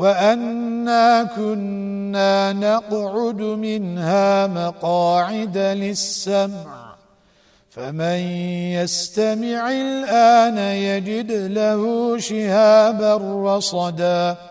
وأنا كنا نقعد منها مقاعد للسمع. فمن يستمع الآن يجد له شهابا رصداً.